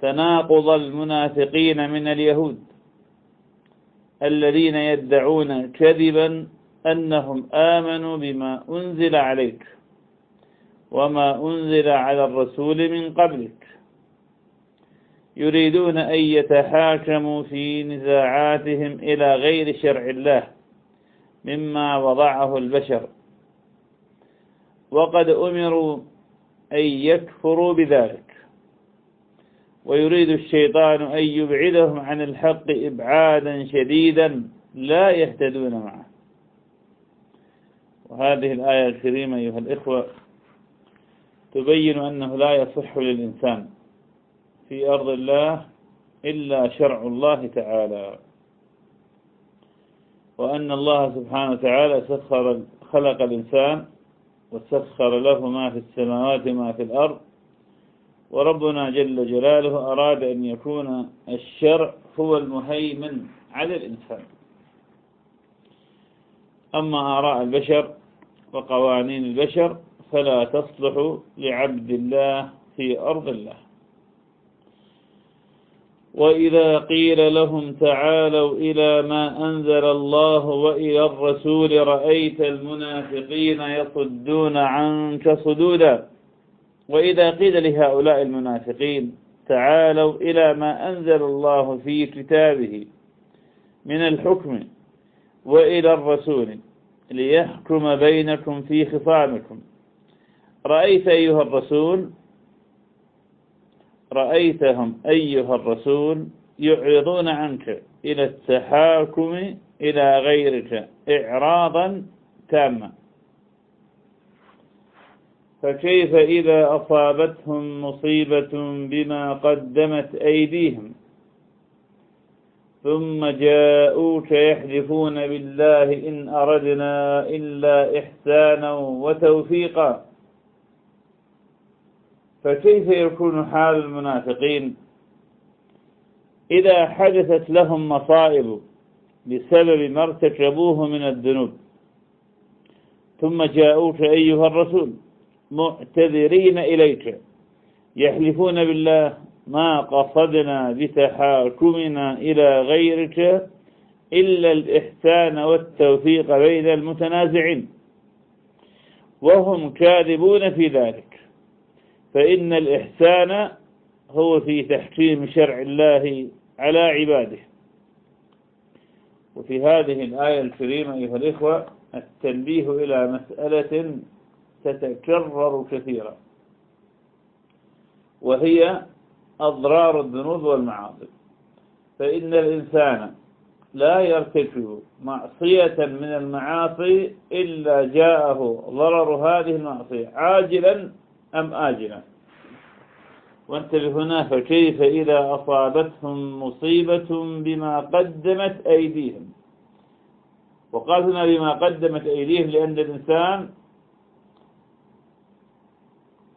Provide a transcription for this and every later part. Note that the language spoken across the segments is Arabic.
تناقض المنافقين من اليهود الذين يدعون كذبا أنهم آمنوا بما أنزل عليك وما أنزل على الرسول من قبلك يريدون أن يتحاكموا في نزاعاتهم إلى غير شرع الله مما وضعه البشر وقد أمروا أن يكفروا بذلك ويريد الشيطان أن يبعدهم عن الحق إبعادا شديدا لا يهتدون معه. وهذه الآية الكريمة أيها الإخوة تبين أنه لا يصح للإنسان في أرض الله إلا شرع الله تعالى. وأن الله سبحانه وتعالى سخر خلق الإنسان وسخر له ما في السماوات وما في الأرض وربنا جل جلاله أراد أن يكون الشرع هو المهيمن على الإنسان. أما آراء البشر وقوانين البشر فلا تصلح لعبد الله في أرض الله. وإذا قيل لهم تعالوا إلى ما أنزل الله وإلى الرسول رأيت المنافقين يصدون عنك صدودا. وإذا قيل لهؤلاء المنافقين تعالوا إلى ما أنزل الله في كتابه من الحكم وإلى الرسول ليحكم بينكم في خصامكم. رأيت أيها الرسول؟ رأيتهم أيها الرسول يعرضون عنك إلى التحاكم إلى غيرك إعراضا تاما فكيف إذا أصابتهم مصيبة بما قدمت أيديهم؟ ثم جاءوك يحلفون بالله إن أردنا إلا إحسانا وتوفيقا. فكيف يكون حال المنافقين؟ إذا حدثت لهم مصائب بسبب ما ارتكبوه من الذنوب ثم جاءوك أيها الرسول معتذرين إليك. يحلفون بالله ما قصدنا بتحاكمنا إلى غيرك إلا الإحسان والتوفيق بين المتنازعين. وهم كاذبون في ذلك. فإن الإحسان هو في تحكيم شرع الله على عباده. وفي هذه الآية الكريمة أيها الإخوة التنبيه إلى مسألة تتكرر كثيرا. وهي أضرار الذنوب والمعاصي. فإن الإنسان لا يرتكب معصية من المعاصي إلا جاءه ضرر هذه المعصية عاجلا أم آجلا. وانتبه هنا فكيف إذا أصابتهم مصيبة بما قدمت أيديهم؟ وقال هنا بما قدمت أيديهم لأن الإنسان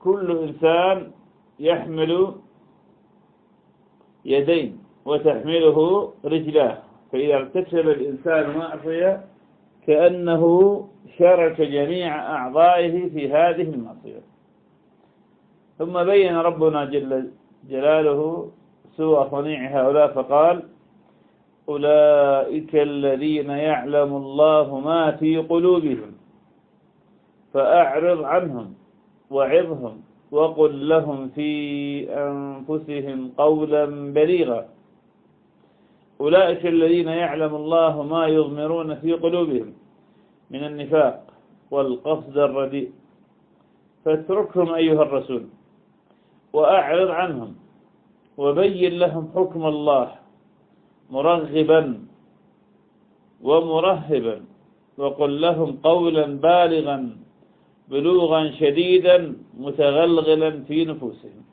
كل إنسان يحمل يدين وتحمله رجلاه. فإذا ارتكب الإنسان معصية كأنه شرك جميع أعضائه في هذه المعصية. ثم بين ربنا جل جلاله سوء صنيع هؤلاء فقال أولئك الذين يعلم الله ما في قلوبهم فأعرض عنهم. وعظهم وقل لهم في أنفسهم قولا بليغا. أولئك الذين يعلم الله ما يضمرون في قلوبهم من النفاق والقصد الرديء. فاتركهم أيها الرسول وأعرض عنهم وبين لهم حكم الله مرغبا ومرهبا وقل لهم قولا بالغا بلوغا شديدا متغلغلا في نفوسهم.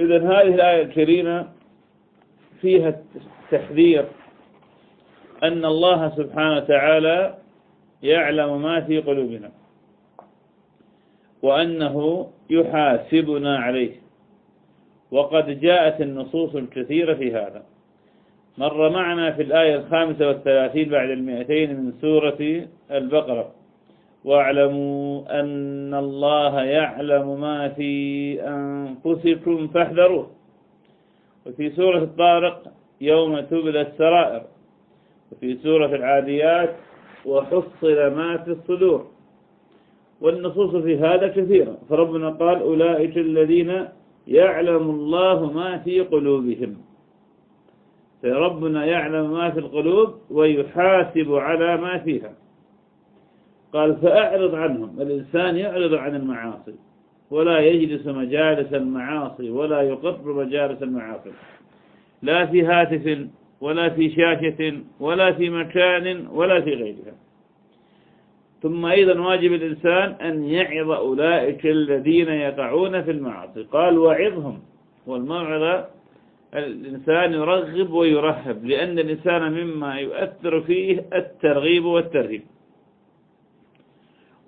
إذا هذه الآية الكريمة فيها التحذير أن الله سبحانه وتعالى يعلم ما في قلوبنا وأنه يحاسبنا عليه. وقد جاءت النصوص الكثيرة في هذا. مر معنا في الآية الخامسة والثلاثين بعد المئتين من سورة البقرة. واعلموا أن الله يعلم ما في أنفسكم فاحذروه. وفي سورة الطارق يوم تبلى السرائر. وفي سورة العاديات وحصل ما في الصدور. والنصوص في هذا كثيرة. فربنا قال أولئك الذين يعلم الله ما في قلوبهم. فربنا يعلم ما في القلوب ويحاسب على ما فيها. قال فأعرض عنهم الإنسان يعرض عن المعاصي ولا يجلس مجالس المعاصي ولا يقر مجالس المعاصي. لا في هاتف ولا في شاشة ولا في مكان ولا في غيرها. ثم أيضا واجب الإنسان أن يعظ أولئك الذين يقعون في المعاصي. قال وعظهم والموعظة الإنسان يرغب ويرهب لأن الإنسان مما يؤثر فيه الترغيب والترهيب.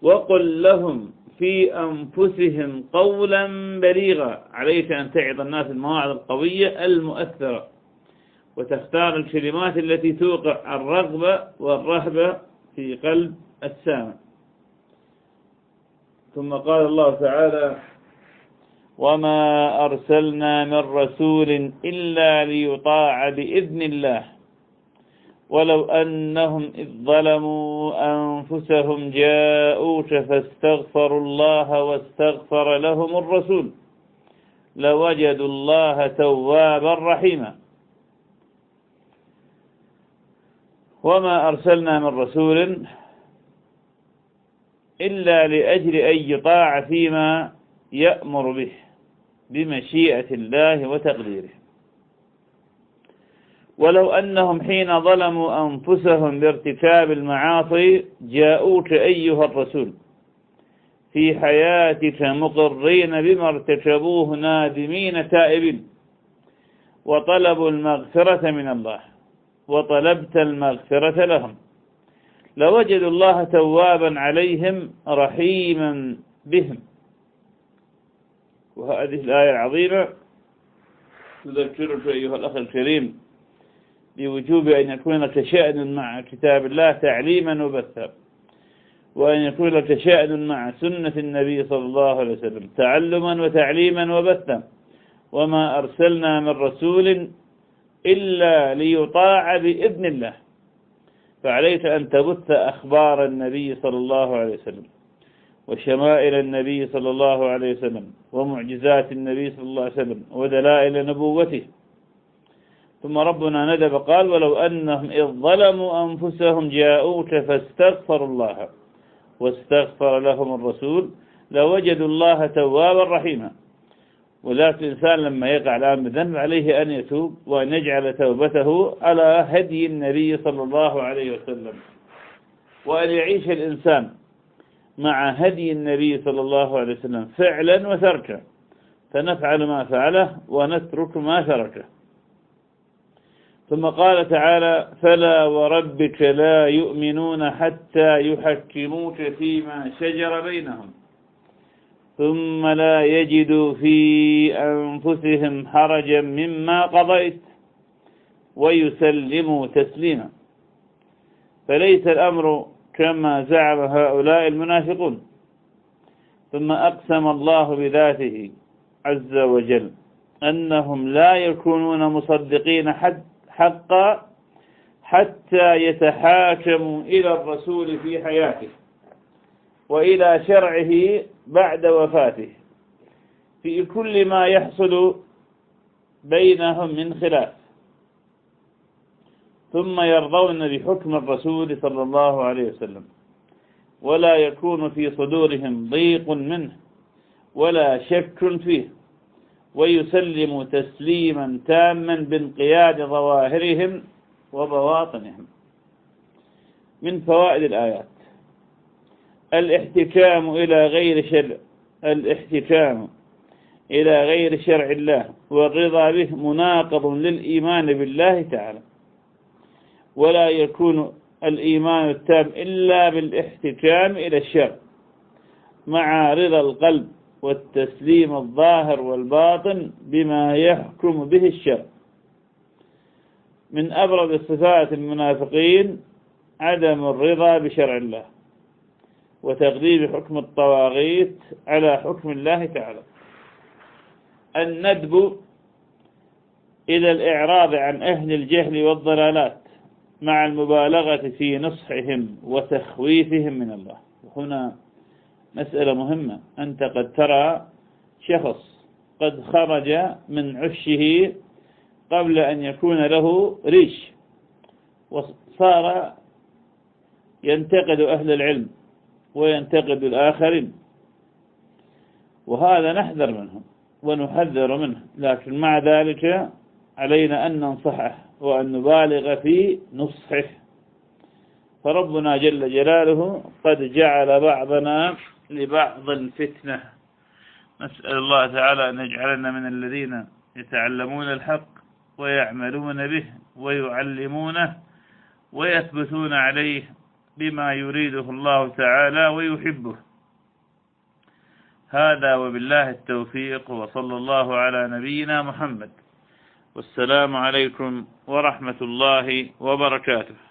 وقل لهم في أنفسهم قولا بليغا عليك أن تعظ الناس المواعظ القوية المؤثرة وتختار الكلمات التي توقع الرغبة والرهبة في قلب السامع. ثم قال الله تعالى وما أرسلنا من رسول إلا ليطاع بإذن الله. ولو أنهم إذ ظلموا أنفسهم جاءوك فاستغفروا الله واستغفر لهم الرسول لوجدوا الله توابا رحيما. وما أرسلنا من رسول إلا لأجل أن يطاع فيما يأمر به بمشيئة الله وتقديره. ولو أنهم حين ظلموا أنفسهم بارتكاب المعاصي جاءوك أيها الرسول. في حياتك مقرين بما ارتكبوه نادمين تائبين. وطلبوا المغفرة من الله. وطلبت المغفرة لهم. لوجدوا الله توابا عليهم رحيما بهم. وهذه الآية العظيمة. تذكرك أيها الأخ الكريم. بوجوب أن يكون لك شأن مع كتاب الله تعليما وبثا وأن يكون لك شأن مع سنة النبي صلى الله عليه وسلم تعلما وتعليما وبثا وما أرسلنا من رسول إلا ليطاع بإذن الله فعليك أن تبث أخبار النبي صلى الله عليه وسلم وشمائل النبي صلى الله عليه وسلم ومعجزات النبي صلى الله عليه وسلم ودلائل نبوته ثم ربنا ندب قال ولو أنهم إذ ظلموا أنفسهم جاءوك فاستغفروا الله واستغفر لهم الرسول لوجدوا الله توابا رحيما. وذلك الإنسان لما يقع الآن بذنب عليه أن يتوب وأن يجعل توبته على هدي النبي صلى الله عليه وسلم وأن يعيش الإنسان مع هدي النبي صلى الله عليه وسلم فعلا وتركا. فنفعل ما فعله ونترك ما تركه. ثم قال تعالى فلا وربك لا يؤمنون حتى يحكموك فيما شجر بينهم ثم لا يجدوا في أنفسهم حرجا مما قضيت ويسلموا تسليما فليس الأمر كما زعم هؤلاء المنافقون ثم أقسم الله بذاته عز وجل أنهم لا يكونون مصدقين حد حقا حتى يتحاكموا إلى الرسول في حياته وإلى شرعه بعد وفاته في كل ما يحصل بينهم من خلاف. ثم يرضون بحكم الرسول صلى الله عليه وسلم ولا يكون في صدورهم ضيق منه ولا شك فيه. ويسلم تسليما تاما بانقياد ظواهرهم وبواطنهم. من فوائد الآيات. الاحتكام إلى غير شرع الاحتكام إلى غير شرع الله والرضا به مناقض للإيمان بالله تعالى. ولا يكون الإيمان التام إلا بالاحتكام إلى الشرع مع رضا القلب والتسليم الظاهر والباطن بما يحكم به الشرع من أبرز صفات المنافقين عدم الرضا بشرع الله وتقديم حكم الطواغيت على حكم الله تعالى. الندب إلى الإعراض عن أهل الجهل والضلالات مع المبالغة في نصحهم وتخويفهم من الله. هنا مسألة مهمة. أنت قد ترى شخص قد خرج من عشه قبل أن يكون له ريش وصار ينتقد أهل العلم وينتقد الآخرين. وهذا نحذر منهم ونحذر منه لكن مع ذلك علينا أن ننصحه وأن نبالغ في نصحه. فربنا جل جلاله قد جعل بعضنا لبعض فتنة نسأل الله تعالى أن يجعلنا من الذين يتعلمون الحق ويعملون به ويعلمونه ويثبتون عليه بما يريده الله تعالى ويحبه. هذا وبالله التوفيق وصلى الله على نبينا محمد. والسلام عليكم ورحمة الله وبركاته.